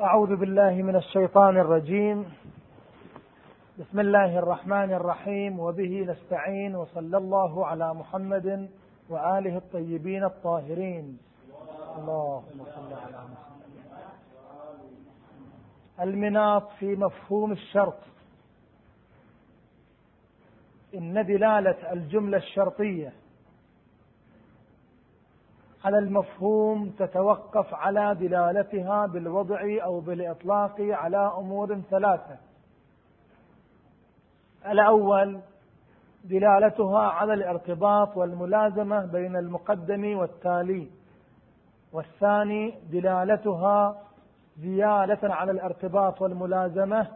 أعوذ بالله من الشيطان الرجيم. بسم الله الرحمن الرحيم. وبه نستعين وصلى الله على محمد وآله الطيبين الطاهرين. اللهم صل على محمد. المناط في مفهوم الشرط. إن دلالة الجملة الشرطية على المفهوم تتوقف على دلالتها بالوضع أو بالإطلاق على أمور ثلاثة. الأول دلالتها على الارتباط والملازمة بين المقدم والتالي. والثاني دلالتها زيادة على الارتباط والملازمة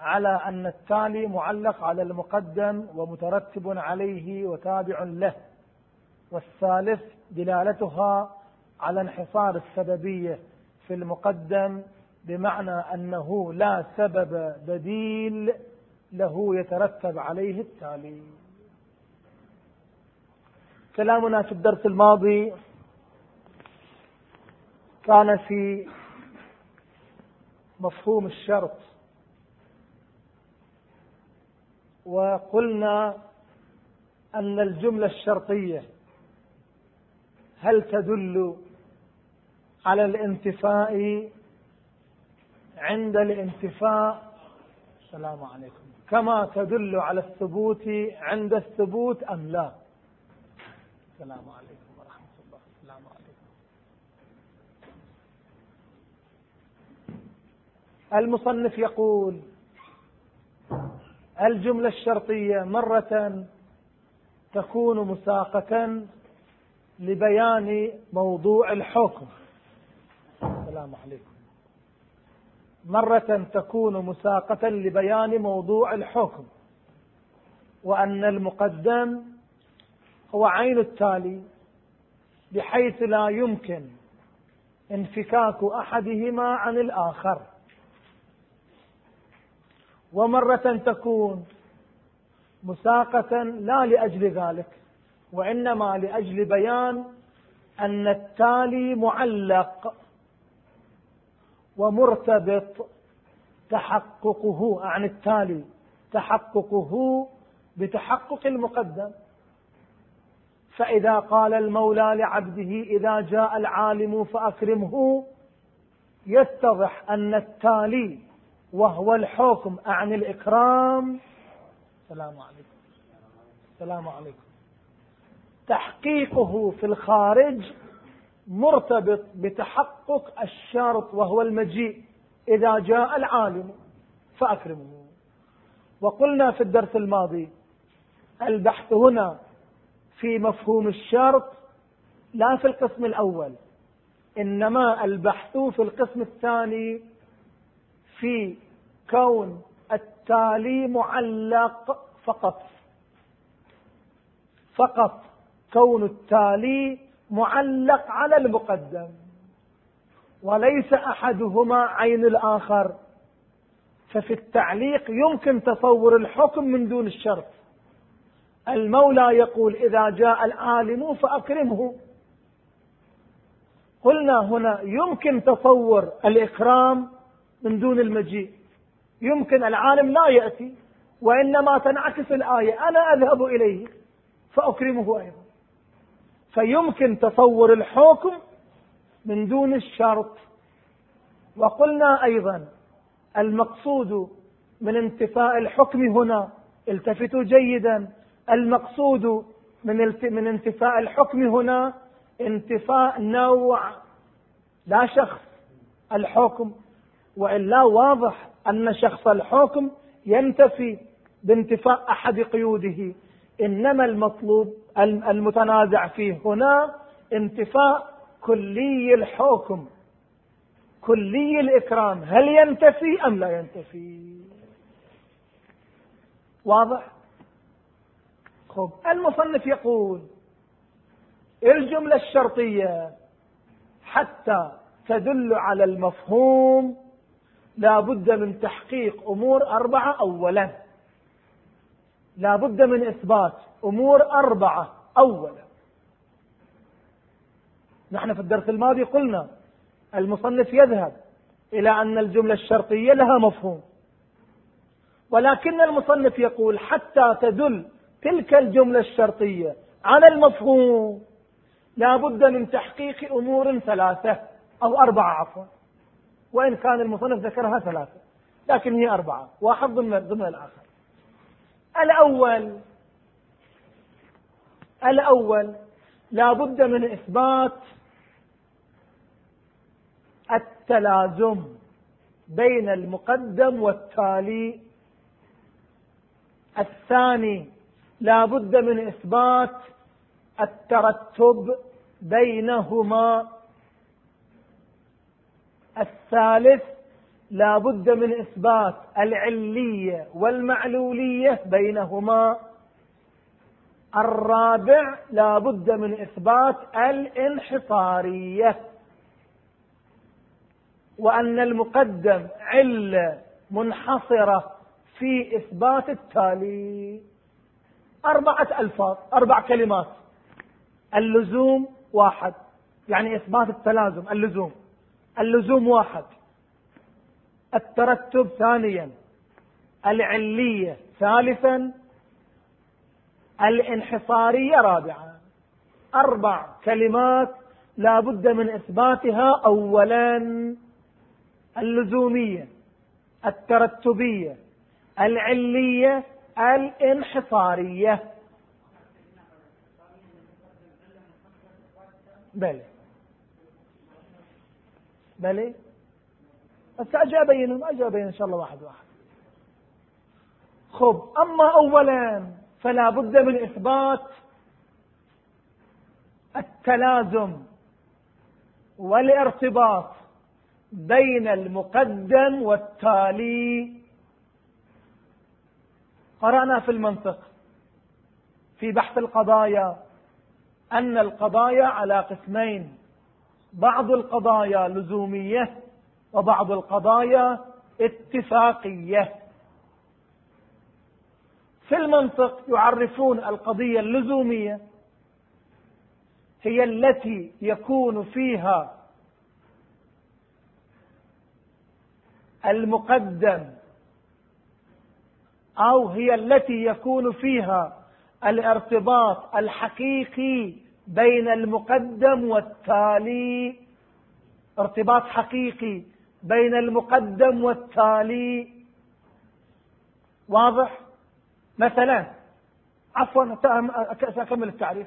على أن التالي معلق على المقدم ومترتب عليه وتابع له. والثالث دلالتها على انحصار السببية في المقدم بمعنى أنه لا سبب بديل له يترتب عليه التالي. كلامنا في الدرس الماضي كان في مفهوم الشرط. وقلنا أن الجملة الشرطية هل تدل على الانتفاء عند الانتفاء؟ السلام عليكم. كما تدل على الثبوت عند الثبوت أم لا؟ السلام عليكم ورحمة الله. السلام عليكم. المصنف يقول الجملة الشرطية مرة تكون مساقة لبيان موضوع الحكم. السلام عليكم. مرة تكون مساقة لبيان موضوع الحكم وأن المقدم هو عين التالي بحيث لا يمكن انفكاك أحدهما عن الآخر. ومرة تكون مساقة لا لأجل ذلك وإنما لأجل بيان أن التالي معلق ومرتبط تحققه عن التالي تحققه بتحقق المقدم. فإذا قال المولى لعبده إذا جاء العالم فأكرمه يتضح أن التالي وهو الحكم عن الإكرام. السلام عليكم. السلام عليكم. تحقيقه في الخارج مرتبط بتحقق الشرط وهو المجيء. إذا جاء العالم فأكرمه. وقلنا في الدرس الماضي البحث هنا في مفهوم الشرط لا في القسم الأول إنما البحث في القسم الثاني في كون التالي معلق فقط. فقط. كون التالي معلق على المقدم وليس أحدهما عين الآخر. ففي التعليق يمكن تصور الحكم من دون الشرط. المولى يقول إذا جاء العالم فأكرمه. قلنا هنا يمكن تصور الإكرام من دون المجيء. يمكن العالم لا يأتي وإنما تنعكس الآية. أنا أذهب إليه فأكرمه أيضا. فيمكن تصور الحكم من دون الشرط. وقلنا أيضا المقصود من انتفاء الحكم هنا التفتوا جيدا المقصود من من انتفاء الحكم هنا انتفاء نوع. لا شخص الحكم وإلا واضح أن شخص الحكم ينتفي بانتفاء أحد قيوده. إنما المطلوب المتنازع فيه هنا انتفاء كلي الحكم كلي الإكرام هل ينتفي أم لا ينتفي؟ واضح؟ خب المصنف يقول الجملة الشرطية حتى تدل على المفهوم لا بد من تحقيق أمور أربعة أولا. لا بد من إثبات أمور أربعة. أولا نحن في الدرس الماضي قلنا المصنف يذهب إلى أن الجملة الشرطية لها مفهوم. ولكن المصنف يقول حتى تدل تلك الجملة الشرطية على المفهوم. لا بد من تحقيق أمور ثلاثة أو أربعة عفوا. وإن كان المصنف ذكرها ثلاثة لكن هي أربعة. واحد ضمن ضمن الآخر. الأول. الأول. لا بد من إثبات التلازم بين المقدم والتالي. الثاني لا بد من إثبات الترتب بينهما. الثالث لا بد من إثبات العلية والمعلولية بينهما. الرابع لا بد من إثبات الانحصارية. وأن المقدم علة منحصرة في إثبات التالي. أربعة ألفاظ أربع كلمات. اللزوم واحد يعني إثبات التلازم اللزوم. اللزوم واحد. الترتب ثانيا. العلية ثالثا. الانحصارية رابعا. أربع كلمات لا بد من إثباتها أولا. اللزومية الترتبية. العلية الانحصارية. بلى. بلى. بس أجي أبينهم أجي أبين إن شاء الله واحد واحد. خب أما أولا فلا بد من إثبات التلازم والارتباط بين المقدم والتالي. قرأنا في المنطق في بحث القضايا أن القضايا على قسمين. بعض القضايا لزومية وبعض القضايا اتفاقية. في المنطق يعرفون القضية اللزومية هي التي يكون فيها المقدم أو هي التي يكون فيها الارتباط الحقيقي بين المقدم والتالي. ارتباط حقيقي بين المقدم والتالي. واضح؟ مثلا عفوا سأكمل التعريف.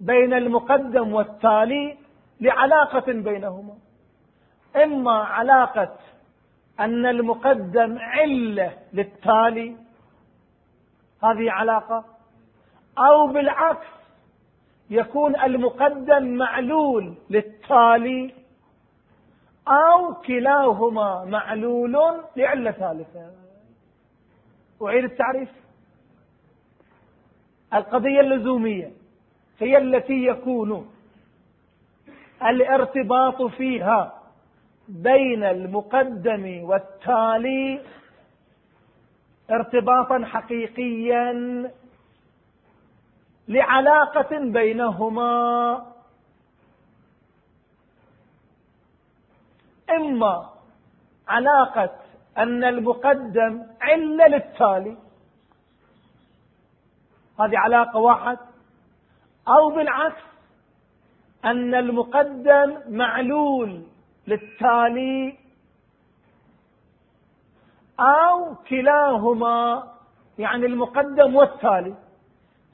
بين المقدم والتالي لعلاقة بينهما. إما علاقة أن المقدم علة للتالي هذه علاقة أو بالعكس يكون المقدم معلول للتالي أو كلاهما معلول لعلة ثالثة. أعيد التعريف. القضية اللزومية هي التي يكون الارتباط فيها بين المقدم والتالي ارتباطا حقيقيا لعلاقة بينهما. إما علاقة أن المقدم علة للتالي. هذه علاقة واحد. أو بالعكس أن المقدم معلول للتالي أو كلاهما يعني المقدم والتالي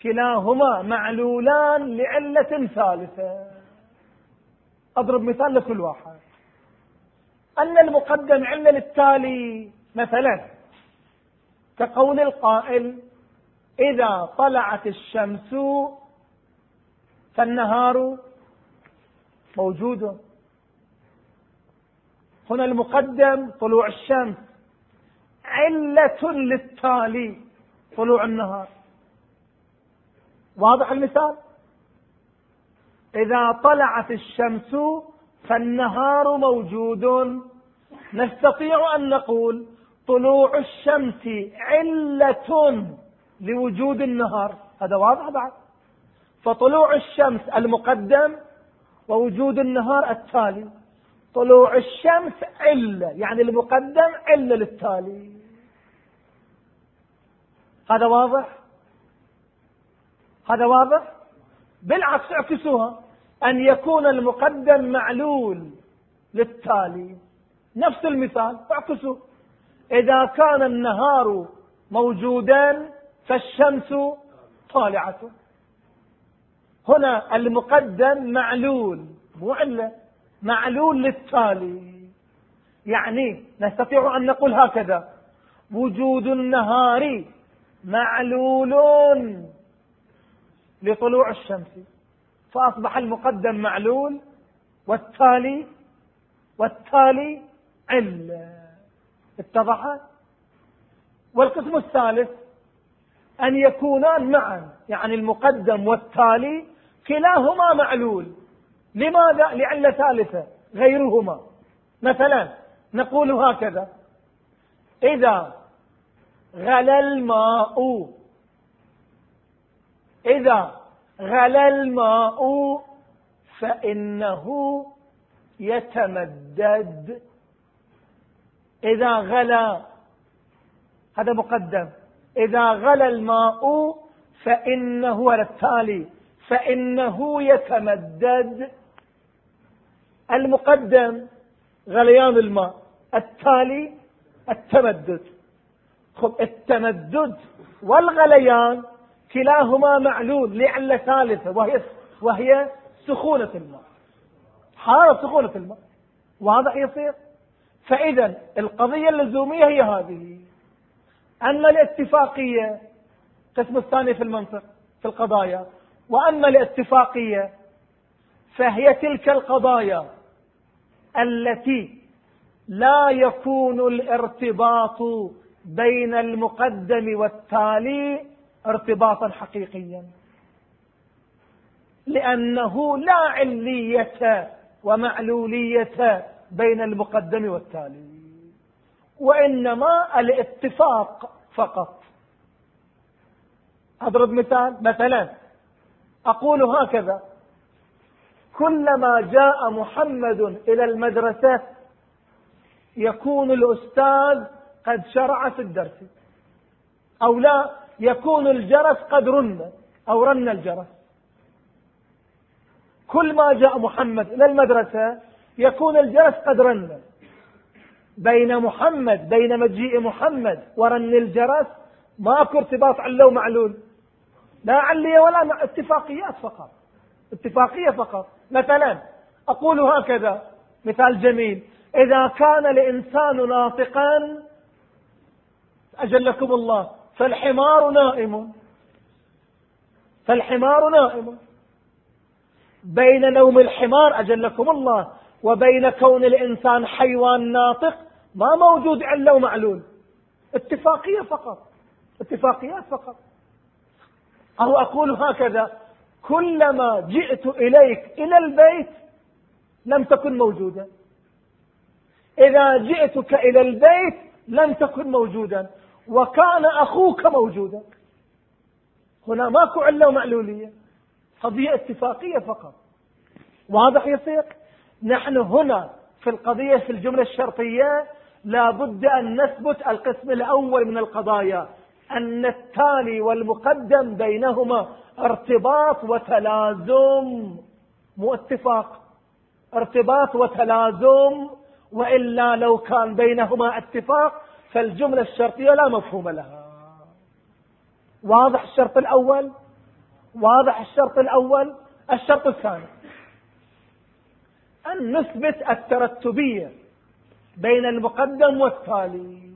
كلاهما معلولان لعلة ثالثة. أضرب مثال لكل واحد. أن المقدم علة للتالي مثلا كقول القائل إذا طلعت الشمس فالنهار موجود. هنا المقدم طلوع الشمس. علة للتالي طلوع النهار. واضح المثال؟ إذا طلعت الشمس فالنهار موجود. نستطيع أن نقول طلوع الشمس علة لوجود النهار. هذا واضح بعد. فطلوع الشمس المقدم ووجود النهار التالي. طلوع الشمس علة يعني المقدم علة للتالي. هذا واضح؟ هذا واضح؟ بالعكس اعكسوها. أن يكون المقدم معلول للتالي. نفس المثال اعكسوا إذا كان النهار موجودا فالشمس طالعة. هنا المقدم معلول. مو علة معلول للتالي. يعني نستطيع أن نقول هكذا. وجود النهار معلول لطلوع الشمس. فأصبح المقدم معلول والتالي والتالي علة اتضح والقسم الثالث أن يكونان معا يعني المقدم والتالي كلاهما معلول. لماذا؟ لعلة ثالثة غيرهما. مثلا نقول هكذا. إذا غلى الماء إذا غلى الماء فإنه يتمدد. إذا غلى هذا مقدم. إذا غلى الماء فإنه على التالي فإنه يتمدد. المقدم غليان الماء التالي التمدد. خب التمدد والغليان كلاهما معلول لعلة ثالثة وهي وهي سخونة الماء. حالة سخونة الماء. واضح يصير؟ فإذا القضية اللزومية هي هذه. أن الاتفاقية القسم الثاني في المنطق في القضايا وأما الاتفاقية فهي تلك القضايا التي لا يكون الارتباط بين المقدم والتالي ارتباطا حقيقيا. لأنه لا علية ومعلولية بين المقدم والتالي وإنما الاتفاق فقط. أضرب مثال مثلا أقول هكذا كلما جاء محمد إلى المدرسة يكون الأستاذ قد شرع في الدرس أو لا يكون الجرس قد رن أو رن الجرس. كل ما جاء محمد إلى المدرسة يكون الجرس قد رن. بين محمد بين مجيء محمد ورن الجرس ماكو ارتباط علو معلول. لا علية ولا مع اتفاقيات فقط. اتفاقية فقط. مثلا أقول هكذا مثال جميل. إذا كان الإنسان ناطقا أجلكم الله. فالحمار نائم. فالحمار نائم. بين نوم الحمار أجلكم الله وبين كون الإنسان حيوان ناطق ما موجود علة ومعلول. اتفاقية فقط. اتفاقيات فقط. أو أقول هكذا كلما جئت إليك إلى البيت لم تكن موجودا. إذا جئتك إلى البيت لم تكن موجودا. وكان أخوك موجودا. هنا ماكو علة ومعلولية. قضية اتفاقية فقط. واضح يصير نحن هنا في القضية في الجملة الشرطية لا بد أن نثبت القسم الأول من القضايا أن التالي والمقدم بينهما ارتباط وتلازم. مو اتفاق. ارتباط وتلازم وإلا لو كان بينهما اتفاق فالجملة الشرطية لا مفهوم لها. واضح الشرط الأول؟ واضح الشرط الأول؟ الشرط الثاني. أن نثبت الترتبية بين المقدم والتالي.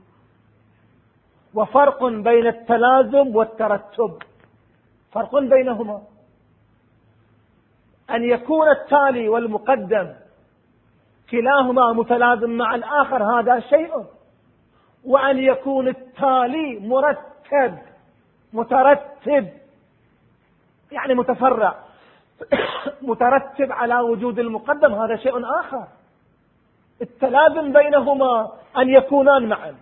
وفرق بين التلازم والترتب. فرق بينهما. أن يكون التالي والمقدم كلاهما متلازم مع الآخر هذا شيء. وأن يكون التالي مرتب مترتب يعني متفرع مترتب على وجود المقدم. هذا شيء آخر. التلازم بينهما أن يكونان معا.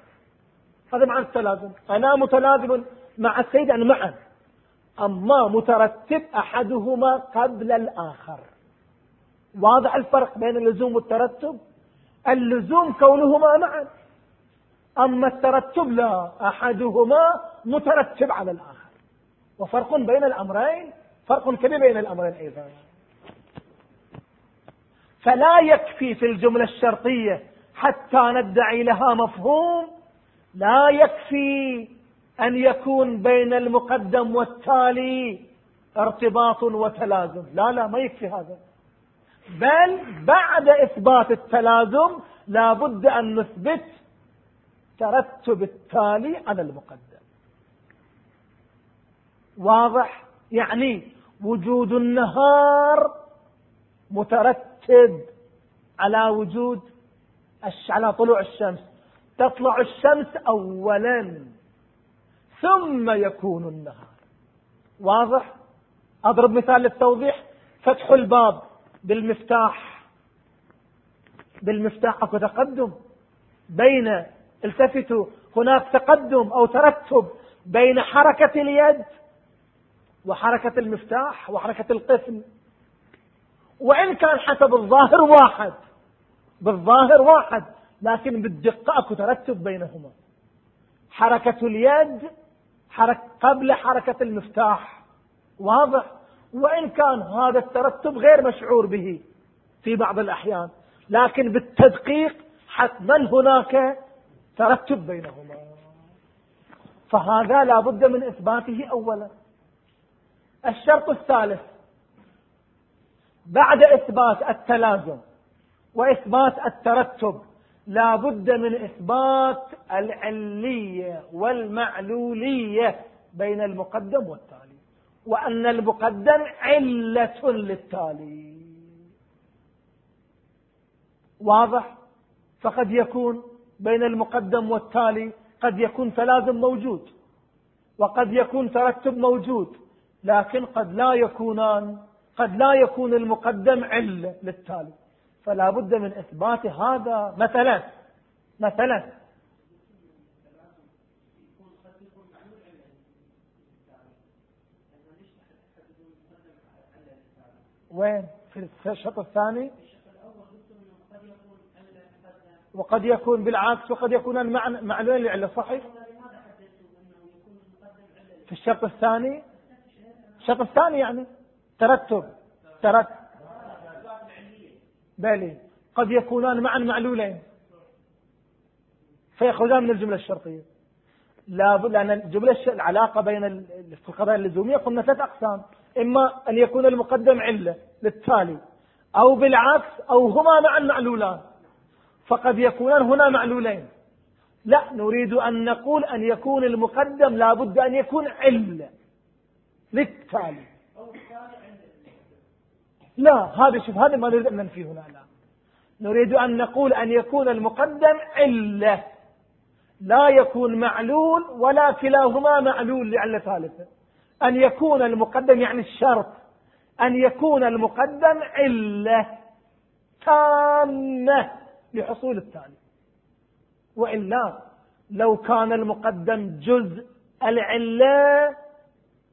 هذا معنى التلازم. أنا متلازم مع السيد أن معا. أما مترتب أحدهما قبل الآخر. واضح الفرق بين اللزوم والترتب؟ اللزوم كونهما معا. أما الترتب لا أحدهما مترتب على الآخر. وفرق بين الأمرين فرق كبير بين الأمرين أيضا. فلا يكفي في الجملة الشرطية حتى ندعي لها مفهوم لا يكفي أن يكون بين المقدم والتالي ارتباط وتلازم. لا لا ما يكفي هذا. بل بعد إثبات التلازم لا بد أن نثبت ترتب التالي على المقدم. واضح؟ يعني وجود النهار مترتب على وجود على طلوع الشمس. تطلع الشمس أولا ثم يكون النهار. واضح؟ أضرب مثال للتوضيح. فتح الباب بالمفتاح بالمفتاح أكو تقدم بين التفتوا هناك تقدم أو ترتب بين حركة اليد وحركة المفتاح وحركة القفل وإن كان حسب الظاهر واحد بالظاهر واحد لكن بالدقة أكو ترتب بينهما. حركة اليد حرك قبل حركة المفتاح واضح. وإن كان هذا الترتب غير مشعور به في بعض الأحيان لكن بالتدقيق حتما هناك ترتب بينهما. فهذا لا بد من إثباته أولا. الشرط الثالث بعد إثبات التلازم وإثبات الترتب لا بد من إثبات العلية والمعلولية بين المقدم والتالي وأن المقدم علة للتالي. واضح؟ فقد يكون بين المقدم والتالي قد يكون تلازم موجود وقد يكون ترتب موجود لكن قد لا يكونان قد لا يكون المقدم علة للتالي. فلا بد من إثبات هذا مثلا مثلا. وين؟ في الشرط الثاني؟ وقد يكون بالعكس وقد يكون معلوين لعلة صحيح؟ في الشرط الثاني؟ الشرط الثاني يعني ترتب ترتب. بلي قد يكونان معا معلولين. فيأخذان من الجملة الشرطية. لا لأن الجملة العلاقة بين في القضايا اللزومية قلنا ثلاث أقسام. إما أن يكون المقدم علة للتالي أو بالعكس أو هما معا معلولان. فقد يكونان هنا معلولين. لا نريد أن نقول أن يكون المقدم لا بد أن يكون علة للتالي. لا هذا شوف هذا ما نريد أن ننفيه هنا لا نريد أن نقول أن يكون المقدم علة. لا يكون معلول ولا كلاهما معلول لعلة ثالثة أن يكون المقدم يعني الشرط. أن يكون المقدم علة تامة. لحصول التالي وإلا لو كان المقدم جزء العلة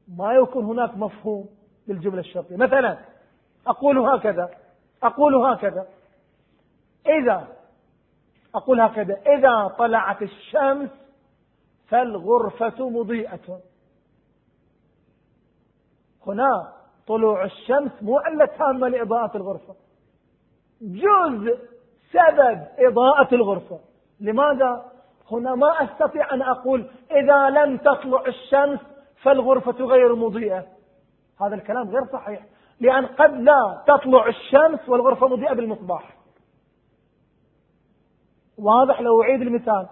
ما يكون هناك مفهوم للجملة الشرطية. مثلا أقول هكذا أقول هكذا. إذا أقول هكذا. إذا طلعت الشمس فالغرفة مضيئة. هنا طلوع الشمس مو علة تامة لإضاءة الغرفة. جزء سبب إضاءة الغرفة. لماذا؟ هنا ما أستطيع أن أقول إذا لم تطلع الشمس فالغرفة غير مضيئة. هذا الكلام غير صحيح. لأن قد لا تطلع الشمس والغرفة مضيئة بالمصباح. واضح؟ لو أعيد المثال.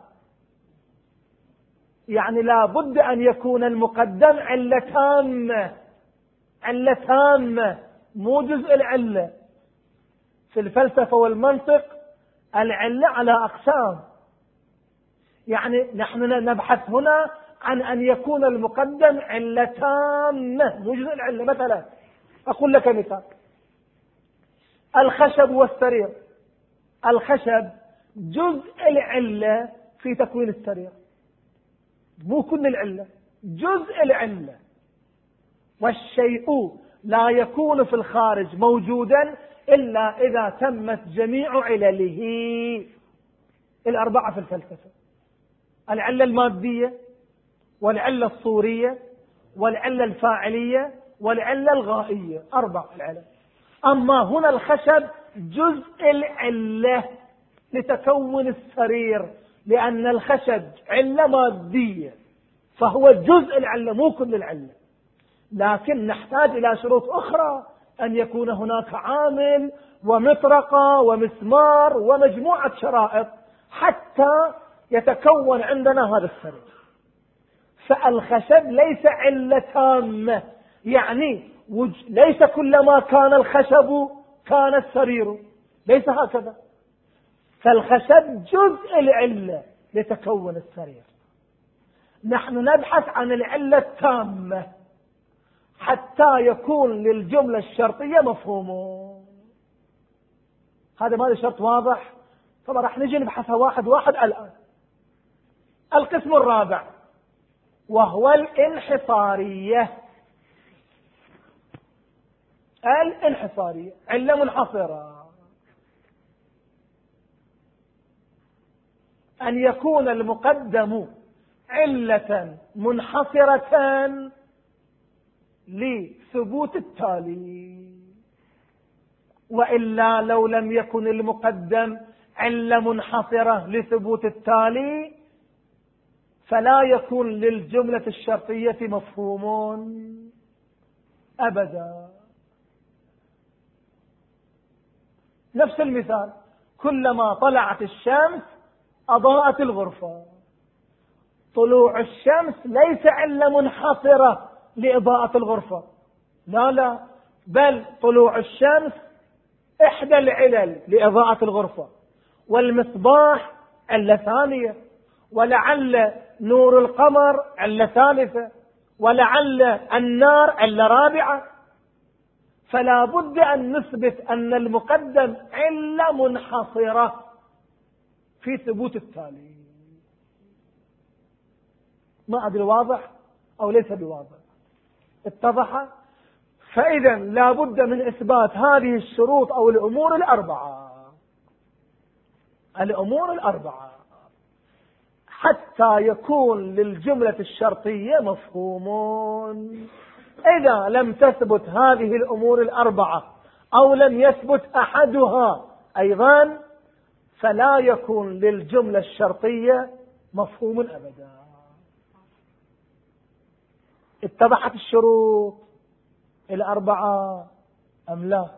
يعني لا بد أن يكون المقدم علة تامة. علة تامة. مو جزء العلة. في الفلسفة والمنطق العلة على أقسام. يعني نحن نبحث هنا عن أن يكون المقدم علة تامة مو جزء العلة مثلا. أقول لك مثال. الخشب والسرير. الخشب جزء العلة في تكوين السرير. مو كل العلة جزء العلة. والشيء لا يكون في الخارج موجودا إلا إذا تمت جميع علله. الأربعة في الفلسفة. العلة المادية والعلة الصورية والعلة الفاعلية والعلة الغائية. أربع العلل أما هنا الخشب جزء العلة لتكون السرير لأن الخشب علة مادية فهو جزء العلة مو كل العلة. لكن نحتاج إلى شروط أخرى. أن يكون هناك عامل ومطرقة ومسمار ومجموعة شرائط حتى يتكون عندنا هذا السرير فالخشب ليس علة تامة. يعني ليس كلما كان الخشب كان السرير. ليس هكذا. فالخشب جزء العلة لتكون السرير. نحن نبحث عن العلة التامة. حتى يكون للجملة الشرطية مفهوم. هذا ما شرط واضح. طبعا راح نجي نبحثها واحد واحد الآن. القسم الرابع. وهو الانحصارية. الانحصارية. علة منحصرة. أن يكون المقدم علة منحصرة. لثبوت التالي. وإلا لو لم يكن المقدم علة منحصرة لثبوت التالي فلا يكون للجملة الشرطية مفهوم أبدا. نفس المثال كلما طلعت الشمس أضاءت الغرفة. طلوع الشمس ليس علة منحصرة لإضاءة الغرفة. لا لا. بل طلوع الشمس إحدى العلل لإضاءة الغرفة. والمصباح علة ثانية. ولعل نور القمر علة ثالثة. ولعل النار علة رابعة. فلا بد أن نثبت أن المقدم علة منحصرة في ثبوت التالي. ما أدري واضح أو ليس بواضح. اتضح؟ فإذا لا بد من إثبات هذه الشروط أو الأمور الأربعة. الأمور الأربعة. حتى يكون للجملة الشرطية مفهوم إذا لم تثبت هذه الأمور الأربعة أو لم يثبت أحدها أيضا فلا يكون للجملة الشرطية مفهوم أبدا. اتضحت الشروط. الأربعة أم لا؟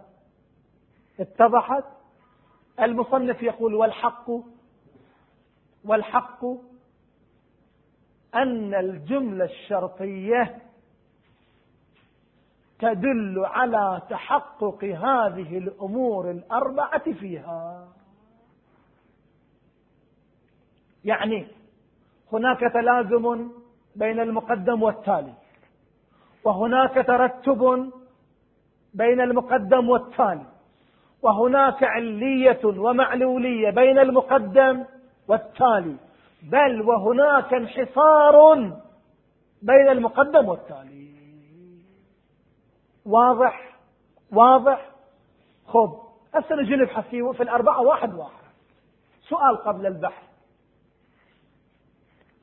اتضحت. المصنف يقول والحق والحق أن الجملة الشرطية تدل على تحقق هذه الأمور الأربعة فيها. يعني هناك تلازم بين المقدم والتالي. وهناك ترتب بين المقدم والتالي وهناك علية ومعلولية بين المقدم والتالي بل وهناك انحصار بين المقدم والتالي واضح؟ واضح؟ خب هسه نجي نبحث في الأربعة واحد واحد. سؤال قبل البحث.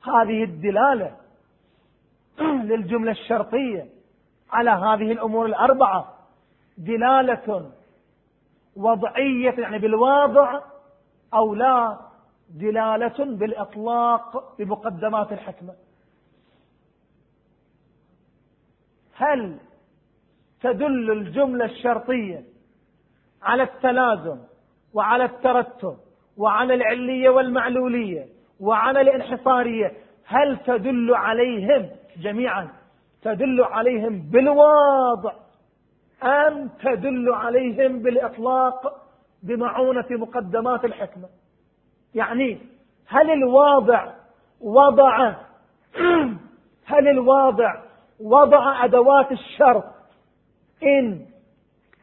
هذه الدلالة للجملة الشرطية. على هذه الأمور الأربعة دلالة وضعية يعني بالواضع أو لا دلالة بالإطلاق بمقدمات الحكمة. هل تدل الجملة الشرطية على التلازم وعلى الترتب وعلى العلية والمعلولية وعلى الانحصارية هل تدل عليهم جميعا؟ تدل عليهم بالواضع. أم تدل عليهم بالإطلاق بمعونة مقدمات الحكمة. يعني هل الواضع وضع هل الواضع وضع أدوات الشرط إن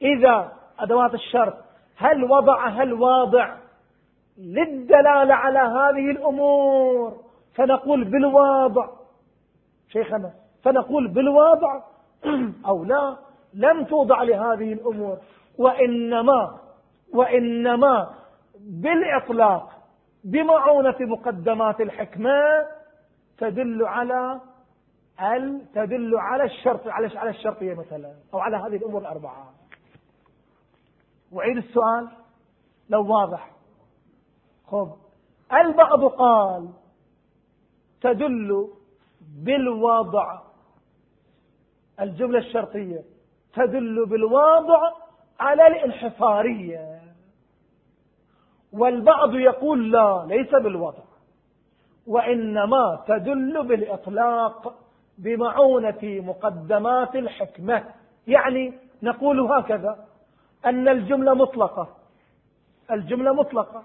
إذا أدوات الشرط هل وضعها الواضع للدلالة على هذه الأمور. فنقول بالواضع. شيخنا فنقول بالواضع أو لا لم توضع لهذه الأمور وإنما وإنما بالإطلاق بمعونة مقدمات الحكمة تدل على ال تدل على الشرط على على الشرطية مثلا أو على هذه الأمور الأربعة. وعيد السؤال؟ لو واضح. خب. البعض قال تدل بالوضع الجملة الشرطية. تدل بالوضع على الانحصارية. والبعض يقول لا ليس بالوضع. وإنما تدل بالإطلاق بمعونة مقدمات الحكمة. يعني نقول هكذا أن الجملة مطلقة. الجملة مطلقة.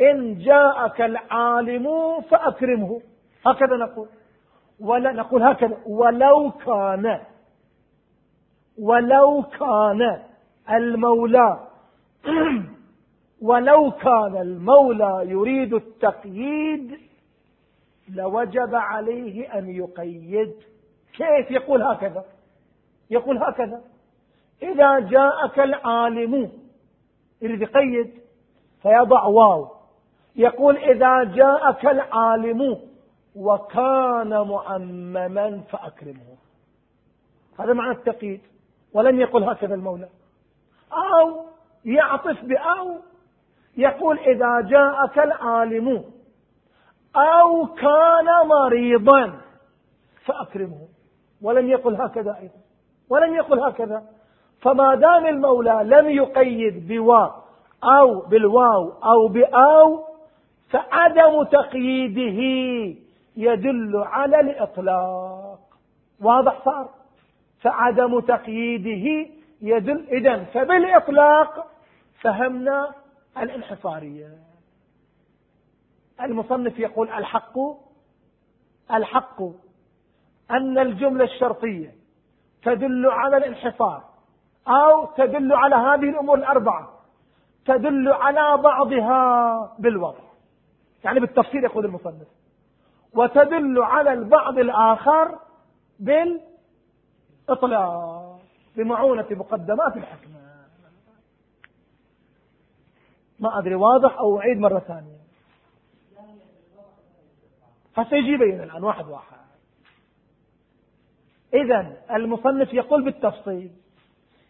إن جاءك العالم فأكرمه. هكذا نقول. ولا نقول هكذا. ولو كان ولو كان المولى. ولو كان المولى يريد التقييد لوجب عليه أن يقيد. كيف يقول هكذا؟ يقول هكذا إذا جاءك العالم يريد يقيد فيضع واو. يقول إذا جاءك العالم وكان معمما فأكرمه. هذا معنى التقييد. ولم يقل هكذا المولى. أو يعطف بأو يقول إذا جاءك العالم أو كان مريضا فأكرمه. ولم يقل هكذا أيضا. ولم يقل هكذا. فما دام المولى لم يقيد بواو أو بالواو أو بأو فعدم تقييده يدل على الإطلاق. واضح صار؟ فعدم تقييده يدل إذا فبالإطلاق فهمنا الانحصارية. المصنف يقول الحق الحق أن الجملة الشرطية تدل على الانحصار أو تدل على هذه الأمور الأربعة تدل على بعضها بالوضع. يعني بالتفصيل يقول المصنف وتدل على البعض الآخر بالإطلاق بمعونة مقدمات الحكمة ما أدري واضح أو أعيد مرة ثانية؟ فسيجي يبين الآن واحد واحد. إذا المصنف يقول بالتفصيل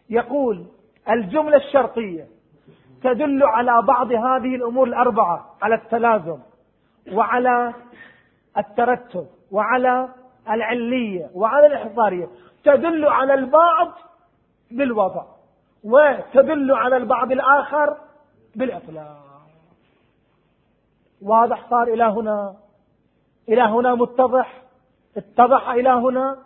يقول الجملة الشرطية تدل على بعض هذه الأمور الأربعة على التلازم وعلى الترتب وعلى العلية وعلى الإحصارية. تدل على البعض بالوضع وتدل على البعض الآخر بالإطلاق. واضح صار إلى هنا؟ إلى هنا متضح؟ اتضح إلى هنا؟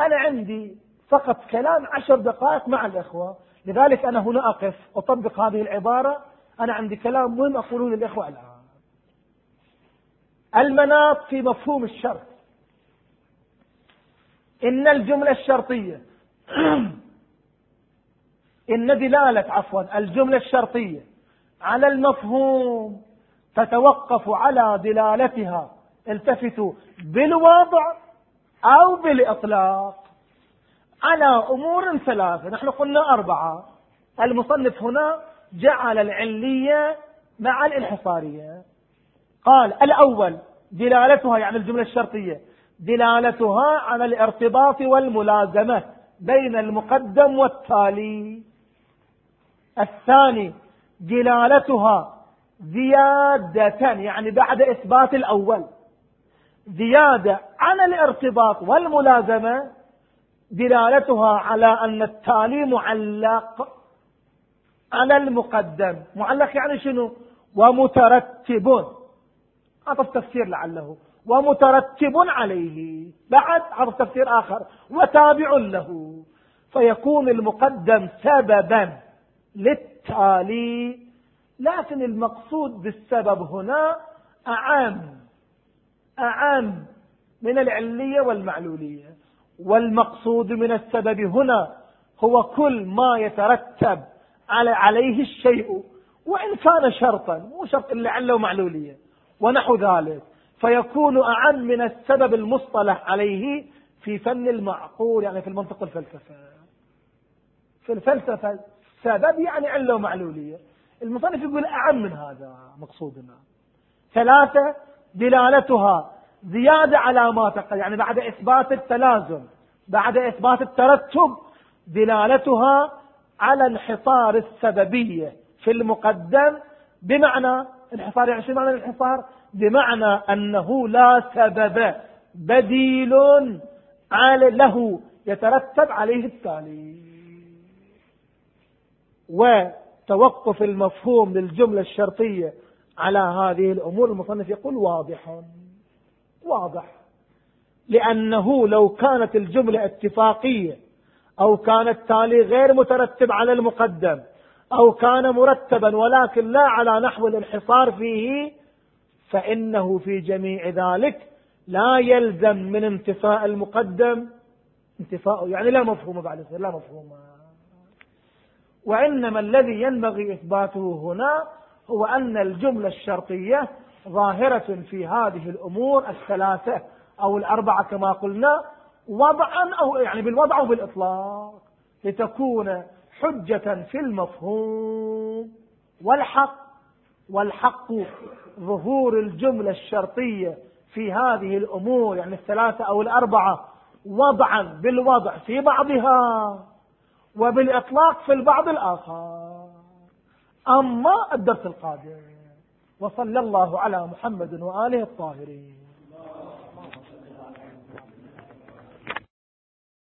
أنا عندي فقط كلام عشر دقائق مع الإخوة لذلك أنا هنا أقف أطبق هذه العبارة. أنا عندي كلام مهم أقوله للإخوة الآن. المناط في مفهوم الشرط إن الجملة الشرطية. إن دلالة عفوا الجملة الشرطية على المفهوم تتوقف على دلالتها. التفتوا بالوضع أو بالإطلاق على أمور ثلاثة. نحن قلنا أربعة. المصنف هنا جعل العلية مع الانحصارية. قال الأول دلالتها يعني الجملة الشرطية دلالتها على الارتباط والملازمة بين المقدم والتالي. الثاني دلالتها زيادة يعني بعد إثبات الأول. زيادة على الارتباط والملازمة دلالتها على أن التالي معلق على المقدم. معلق يعني شنو؟ ومترتب. عطف تفسير لعله. ومترتب عليه. بعد عطف تفسير آخر وتابع له. فيكون المقدم سببا للتالي لكن المقصود بالسبب هنا أعم أعم من العلية والمعلولية. والمقصود من السبب هنا هو كل ما يترتب على عليه الشيء وإن كان شرطا مو شرط إلا علة ومعلولية ونحو ذلك. فيكون أعم من السبب المصطلح عليه في فن المعقول يعني في المنطق والفلسفة في الفلسفة سبب يعني علة ومعلولية المصنف يقول أعم من هذا مقصودنا. ثلاثة دلالتها زيادة على ما تقل يعني بعد إثبات التلازم بعد إثبات الترتب دلالتها على انحصار السببية في المقدم بمعنى انحصار يعني شو معنى الانحصار؟ بمعنى أنه لا سبب بديل له يترتب عليه التالي وتوقف المفهوم للجملة الشرطية على هذه الأمور المصنف يقول واضح. واضح. لأنه لو كانت الجملة اتفاقية أو كان التالي غير مترتب على المقدم أو كان مرتبا ولكن لا على نحو الانحصار فيه فإنه في جميع ذلك لا يلزم من انتفاء المقدم. انتفاء يعني لا مفهوم بعد لا مفهوم. وإنما الذي ينبغي إثباته هنا هو أن الجملة الشرطية ظاهرة في هذه الأمور الثلاثة أو الأربعة كما قلنا وضعا أو يعني بالوضع أو بالإطلاق لتكون حجة في المفهوم والحق والحق ظهور الجملة الشرطية في هذه الأمور يعني الثلاثة أو الأربعة وضعا بالوضع في بعضها وبالإطلاق في البعض الآخر. أما الدرس القادم وصلى الله على محمد وآله الطاهرين.